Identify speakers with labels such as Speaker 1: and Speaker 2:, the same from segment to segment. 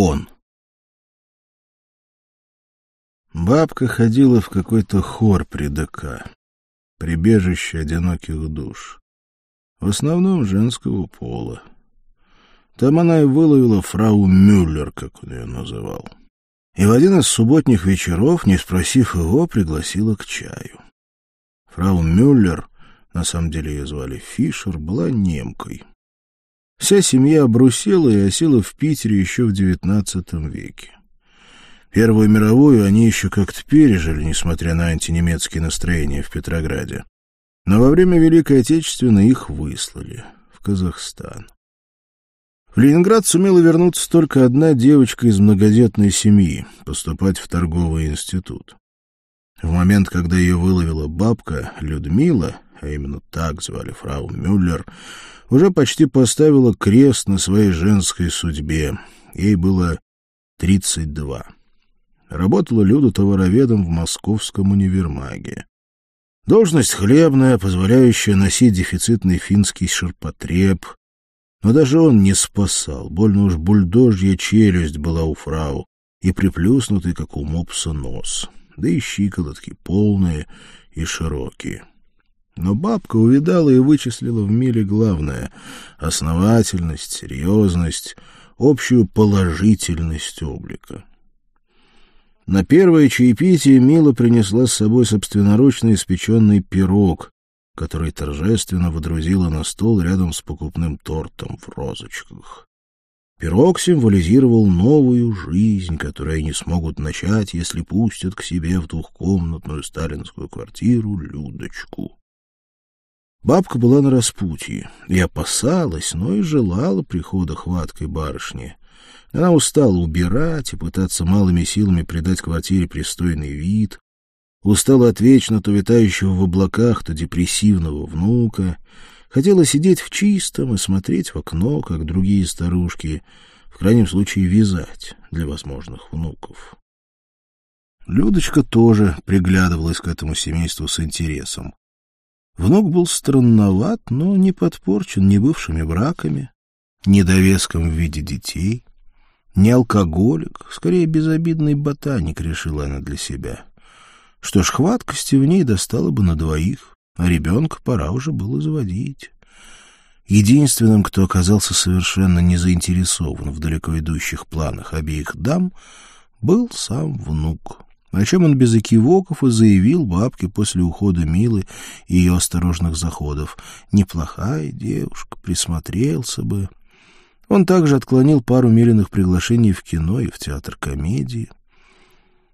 Speaker 1: Он. Бабка ходила в какой-то хор при ДК, прибежище одиноких душ, в основном женского пола. Там она и выловила фрау Мюллер, как он ее называл. И в один из субботних вечеров, не спросив его, пригласила к чаю. Фрау Мюллер, на самом деле ее звали Фишер, была немкой. Вся семья обрусела и осела в Питере еще в XIX веке. Первую мировую они еще как-то пережили, несмотря на антинемецкие настроения в Петрограде. Но во время Великой Отечественной их выслали в Казахстан. В Ленинград сумела вернуться только одна девочка из многодетной семьи, поступать в торговый институт. В момент, когда ее выловила бабка Людмила, а именно так звали фрау Мюллер, уже почти поставила крест на своей женской судьбе. Ей было 32. Работала Люда товароведом в московском универмаге. Должность хлебная, позволяющая носить дефицитный финский ширпотреб. Но даже он не спасал, больно уж бульдожья челюсть была у фрау и приплюснутый, как у мопса, нос, да и щиколотки полные и широкие. Но бабка увидала и вычислила в мире главное — основательность, серьезность, общую положительность облика. На первое чаепитие Мила принесла с собой собственноручно испеченный пирог, который торжественно водрузила на стол рядом с покупным тортом в розочках. Пирог символизировал новую жизнь, которую они смогут начать, если пустят к себе в двухкомнатную сталинскую квартиру Людочку. Бабка была на распутье и опасалась, но и желала прихода хваткой барышни. Она устала убирать и пытаться малыми силами придать квартире пристойный вид, устала от вечно то витающего в облаках, то депрессивного внука, хотела сидеть в чистом и смотреть в окно, как другие старушки, в крайнем случае вязать для возможных внуков. Людочка тоже приглядывалась к этому семейству с интересом. Внук был странноват, но не подпорчен ни бывшими браками, ни довеском в виде детей, не алкоголик, скорее безобидный ботаник, решила она для себя. Что ж, хваткости в ней достало бы на двоих, а ребенка пора уже было заводить. Единственным, кто оказался совершенно не заинтересован в далеко идущих планах обеих дам, был сам внук о чем он без экивоков и заявил бабке после ухода Милы и ее осторожных заходов. Неплохая девушка, присмотрелся бы. Он также отклонил пару Милиных приглашений в кино и в театр комедии.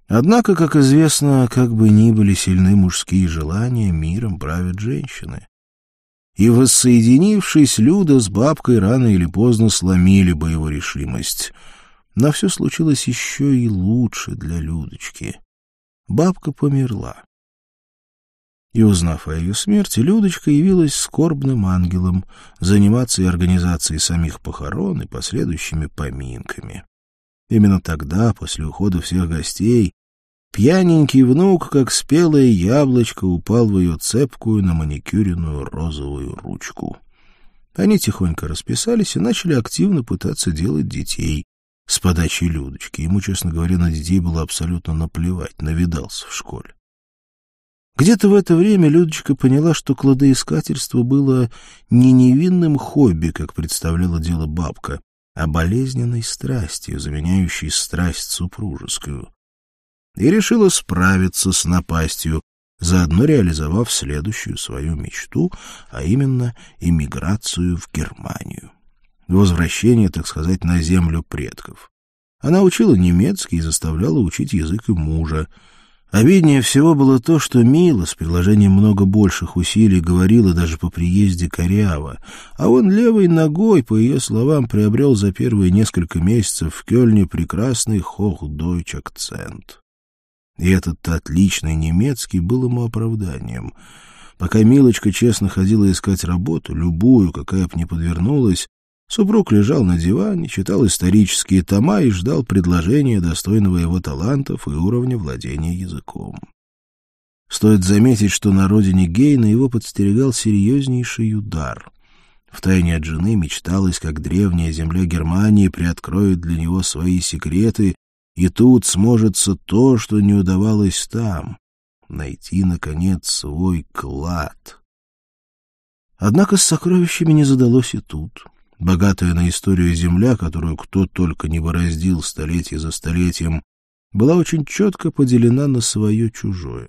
Speaker 1: Однако, как известно, как бы ни были сильны мужские желания, миром правят женщины. И, воссоединившись, Люда с бабкой рано или поздно сломили бы его решимость. Но все случилось еще и лучше для Людочки бабка померла. И, узнав о ее смерти, Людочка явилась скорбным ангелом заниматься и организацией самих похорон и последующими поминками. Именно тогда, после ухода всех гостей, пьяненький внук, как спелое яблочко, упал в ее цепкую на маникюренную розовую ручку. Они тихонько расписались и начали активно пытаться делать детей, с подачи Людочки. Ему, честно говоря, на детей было абсолютно наплевать, навидался в школе. Где-то в это время Людочка поняла, что кладоискательство было не невинным хобби, как представляла дело бабка, а болезненной страстью, заменяющей страсть супружескую. И решила справиться с напастью, заодно реализовав следующую свою мечту, а именно эмиграцию в Германию возвращение, так сказать, на землю предков. Она учила немецкий и заставляла учить язык и мужа. Обиднее всего было то, что Мила с приложением много больших усилий говорила даже по приезде коряво, а он левой ногой, по ее словам, приобрел за первые несколько месяцев в Кёльне прекрасный хох-дойч акцент. И этот отличный немецкий был ему оправданием. Пока Милочка честно ходила искать работу, любую, какая б ни подвернулась, Супруг лежал на диване, читал исторические тома и ждал предложения, достойного его талантов и уровня владения языком. Стоит заметить, что на родине Гейна его подстерегал серьезнейший удар. Втайне от жены мечталось, как древняя земля Германии приоткроет для него свои секреты, и тут сможется то, что не удавалось там — найти, наконец, свой клад. Однако с сокровищами не задалось и тут. Богатая на историю земля, которую кто только не бороздил столетие за столетием, была очень четко поделена на свое-чужое.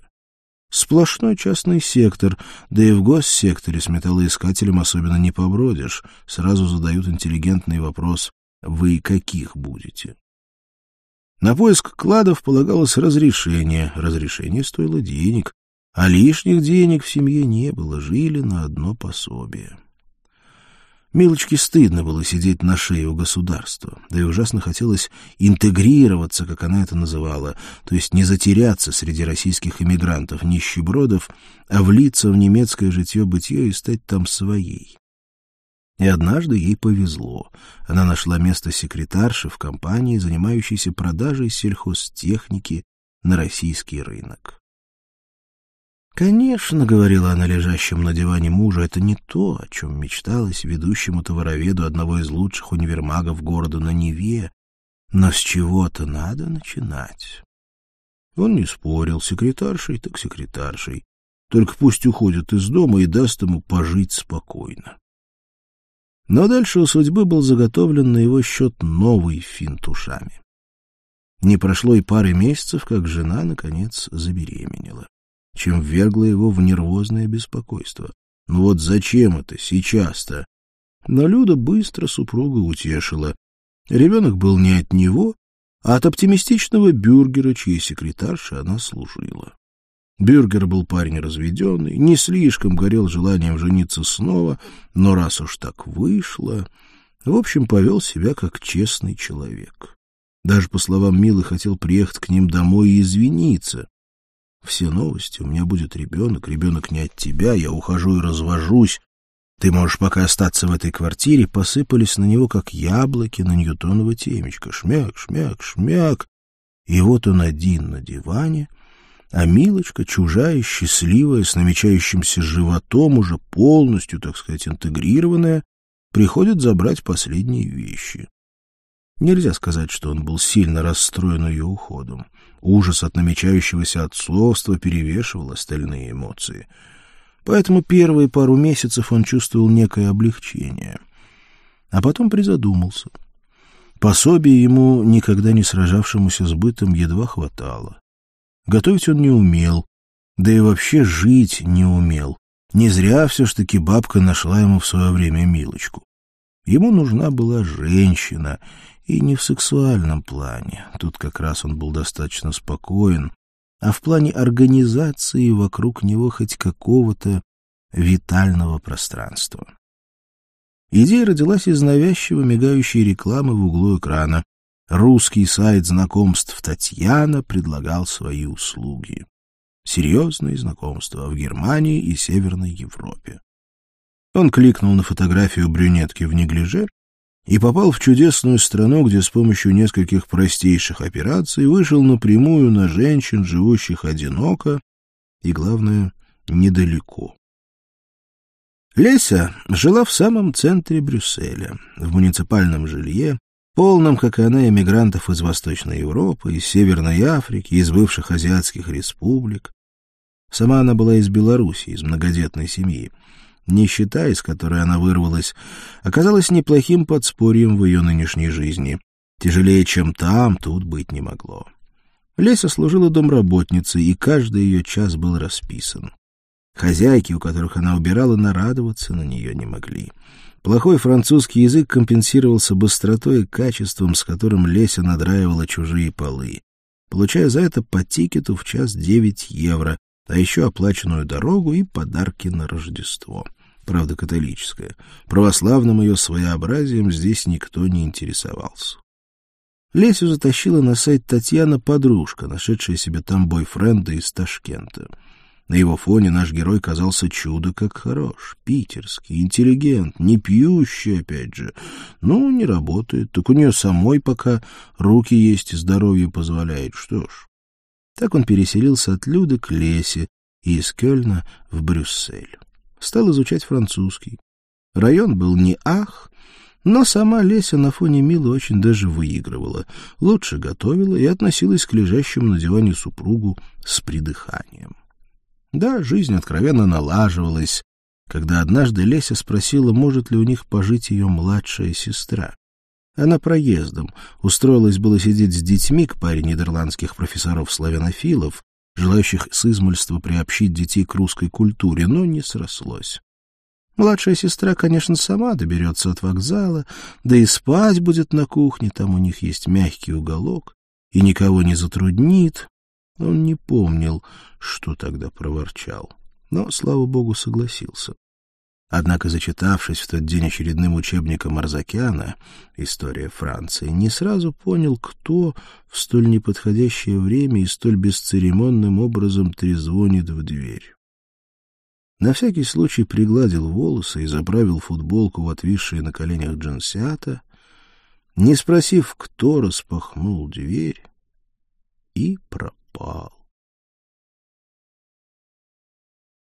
Speaker 1: Сплошной частный сектор, да и в госсекторе с металлоискателем особенно не побродишь. Сразу задают интеллигентный вопрос «Вы каких будете?». На поиск кладов полагалось разрешение. Разрешение стоило денег, а лишних денег в семье не было, жили на одно пособие. Милочке стыдно было сидеть на шее у государства, да и ужасно хотелось интегрироваться, как она это называла, то есть не затеряться среди российских эмигрантов-нищебродов, а влиться в немецкое житье-бытие и стать там своей. И однажды ей повезло. Она нашла место секретарши в компании, занимающейся продажей сельхозтехники на российский рынок. «Конечно», — говорила она лежащим на диване мужа, — «это не то, о чем мечталось ведущему товароведу одного из лучших универмагов города на Неве, но с чего-то надо начинать». Он не спорил, секретаршей так секретаршей, только пусть уходит из дома и даст ему пожить спокойно. Но дальше у судьбы был заготовлен на его счет новый финт ушами. Не прошло и пары месяцев, как жена, наконец, забеременела чем ввергло его в нервозное беспокойство. Ну вот зачем это сейчас-то? Но Люда быстро супруга утешила. Ребенок был не от него, а от оптимистичного бюргера, чьей секретарши она служила. Бюргер был парень разведенный, не слишком горел желанием жениться снова, но раз уж так вышло, в общем, повел себя как честный человек. Даже, по словам Милы, хотел приехать к ним домой и извиниться все новости, у меня будет ребенок, ребенок не от тебя, я ухожу и развожусь. Ты можешь пока остаться в этой квартире, посыпались на него, как яблоки на ньютоново темечко. Шмяк, шмяк, шмяк. И вот он один на диване, а Милочка, чужая, счастливая, с намечающимся животом, уже полностью, так сказать, интегрированная, приходит забрать последние вещи. Нельзя сказать, что он был сильно расстроен ее уходом. Ужас от намечающегося отцовства перевешивал остальные эмоции. Поэтому первые пару месяцев он чувствовал некое облегчение. А потом призадумался. Пособие ему, никогда не сражавшемуся с бытом, едва хватало. Готовить он не умел, да и вообще жить не умел. Не зря все ж таки бабка нашла ему в свое время Милочку. Ему нужна была женщина, и не в сексуальном плане, тут как раз он был достаточно спокоен, а в плане организации вокруг него хоть какого-то витального пространства. Идея родилась из навязчиво мигающей рекламы в углу экрана. Русский сайт знакомств Татьяна предлагал свои услуги. Серьезные знакомства в Германии и Северной Европе. Он кликнул на фотографию брюнетки в неглиже и попал в чудесную страну, где с помощью нескольких простейших операций вышел напрямую на женщин, живущих одиноко и, главное, недалеко. Леся жила в самом центре Брюсселя, в муниципальном жилье, полном, как и она, эмигрантов из Восточной Европы, из Северной Африки, из бывших азиатских республик. Сама она была из Беларуси, из многодетной семьи. Нищета, из которой она вырвалась, оказалась неплохим подспорьем в ее нынешней жизни. Тяжелее, чем там, тут быть не могло. Леся служила домработницей, и каждый ее час был расписан. Хозяйки, у которых она убирала, нарадоваться на нее не могли. Плохой французский язык компенсировался быстротой и качеством, с которым Леся надраивала чужие полы, получая за это по тикету в час девять евро, а еще оплаченную дорогу и подарки на Рождество правда католическая. Православным ее своеобразием здесь никто не интересовался. Лесю затащила на сайт Татьяна подружка, нашедшая себе там бойфренда из Ташкента. На его фоне наш герой казался чудо как хорош, питерский, интеллигент, не пьющий, опять же. Ну, не работает, так у нее самой пока руки есть и здоровье позволяет, что ж. Так он переселился от Люды к Лесе и из Кёльна в Брюссель стал изучать французский. Район был не ах, но сама Леся на фоне Милы очень даже выигрывала, лучше готовила и относилась к лежащему на диване супругу с придыханием. Да, жизнь откровенно налаживалась, когда однажды Леся спросила, может ли у них пожить ее младшая сестра. Она проездом, устроилась было сидеть с детьми к паре нидерландских профессоров-славянофилов, желающих с измольства приобщить детей к русской культуре, но не срослось. Младшая сестра, конечно, сама доберется от вокзала, да и спать будет на кухне, там у них есть мягкий уголок, и никого не затруднит. Он не помнил, что тогда проворчал, но, слава богу, согласился. Однако, зачитавшись в тот день очередным учебником Арзакяна «История Франции», не сразу понял, кто в столь неподходящее время и столь бесцеремонным образом трезвонит в дверь. На всякий случай пригладил волосы и заправил футболку в отвисшие на коленях джинсиата, не спросив, кто распахнул дверь, и пропал.